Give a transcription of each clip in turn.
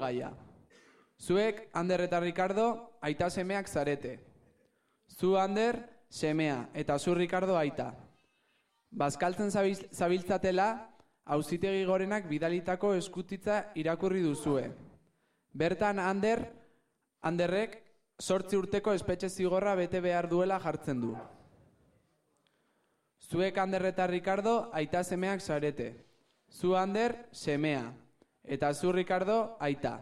gaia. Zuek, Ander eta Ricardo, aita semeak zarete. Zu, Ander, semea, eta zu, Ricardo, aita. Bazkaltzen zabil- zabiltzatela, auzitegi gorenak bidalitako eskutitza irakurri duzue. Bertan, Ander, Anderrek, sortzi urteko espetxe zigorra bete behar duela jartzen du. Zuek Ander eta Ricardo aita semeak zarete. Zu Ander semea. Eta zu Ricardo aita.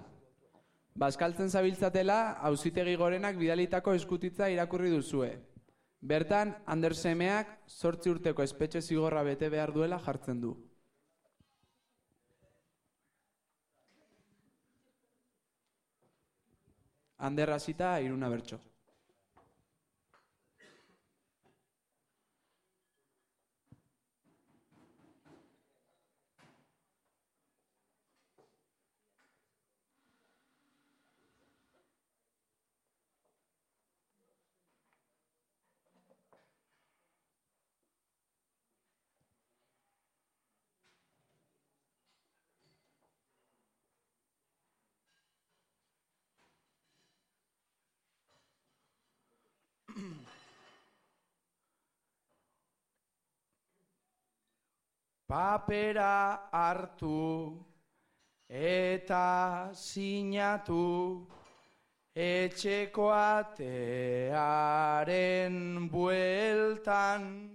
Bazkaltzen zabiltzatela, auzitegi gorenak bidalitako eskutitza irakurri duzue. Bertan, Ander semeak sortzi urteko espetxe zigorra bete behar duela jartzen du. Ander hasita iruna bertso. Papera hartu eta sinatu etxeko atearen bueltan.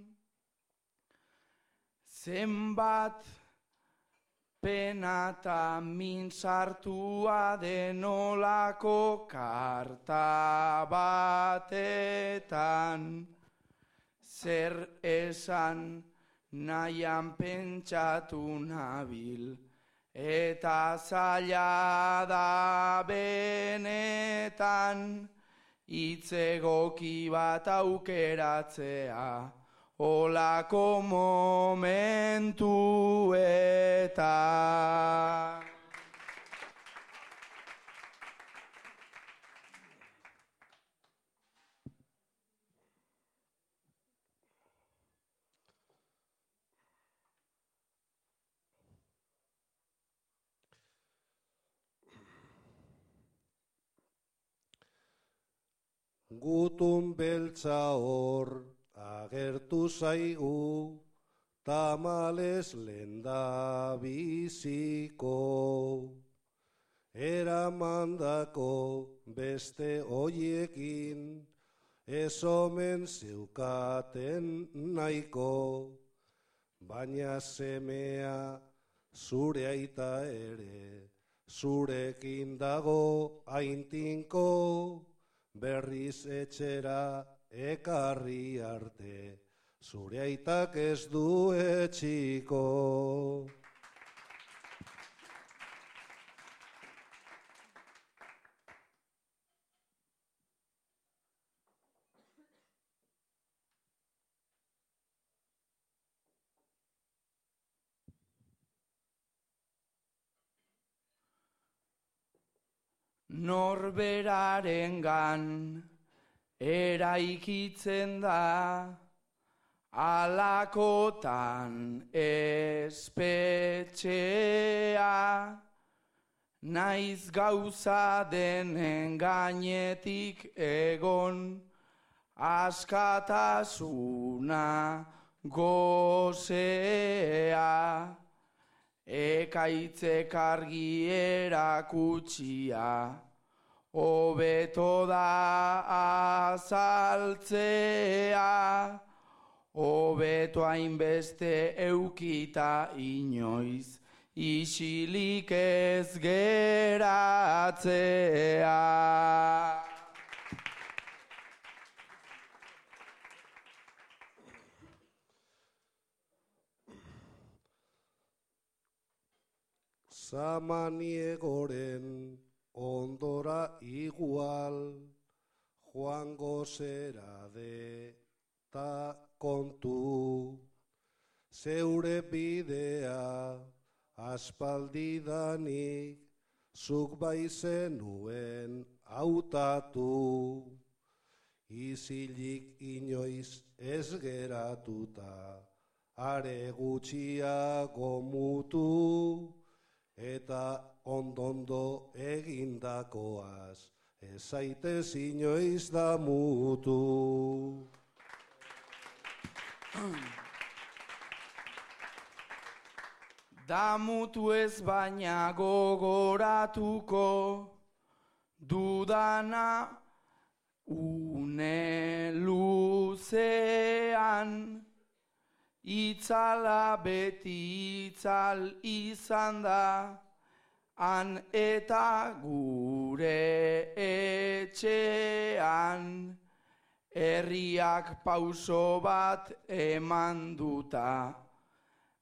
Zenbat pena eta min sartua denolako karta batetan. Zer esan nahian pentsatu nabil, eta zaila da benetan, itzegoki bat aukeratzea, olako momentuetan. Gutun beltza hor agertu zaigu, tamales lenda biziko. Eramandako beste hoiekin, ez omen zeukaten nahiko, baina semea zure aita ere, zurekin dago aintinko, berriz etxera ekarri arte, zure aitak ez du etxiko. Norberaren gan eraikitzen da. Alakotan espetxea naiz gauza denen gainetik egon askatasuna gozea. Ekaitzek argi erakutsia, hobeto da azaltzea, hobeto hainbeste eukita inoiz, isilik ez geratzea. Zamaniegoren ondora igual, joango zera de ta kontu, zeure bidea aspaldidanik, zuk bai zenuen hautatu, izilik inoiz ez geratuta, are gutxiago mutu, eta ondondo egindakoaz, ez zaitez inoiz da mutu. Damutu ez baina gogoratuko dudana une luzean itzala beti itzal izan da han eta gure etxean. Herriak pauso bat eman duta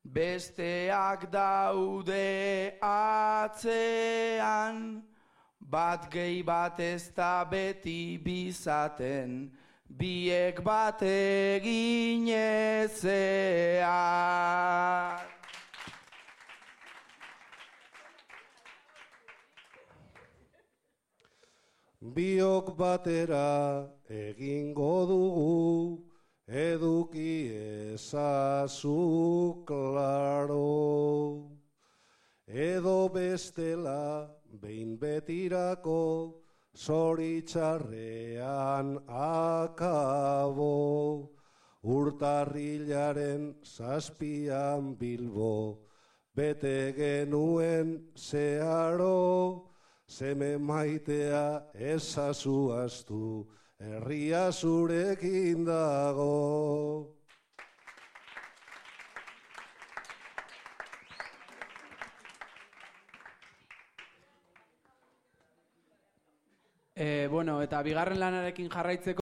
besteak daude atzean. Bat gehi bat ez da beti bizaten biek bat egin ezean. Biok batera egingo dugu, eduki ezazu klaro. Edo bestela, behin betirako, zoritxarrean akabo. Urtarrilaren zazpian bilbo, bete genuen zeharo, Zeme maitea ezazu astu, herria zurekin dago. Bueno, eta bigarren lanarekin jarraitzeko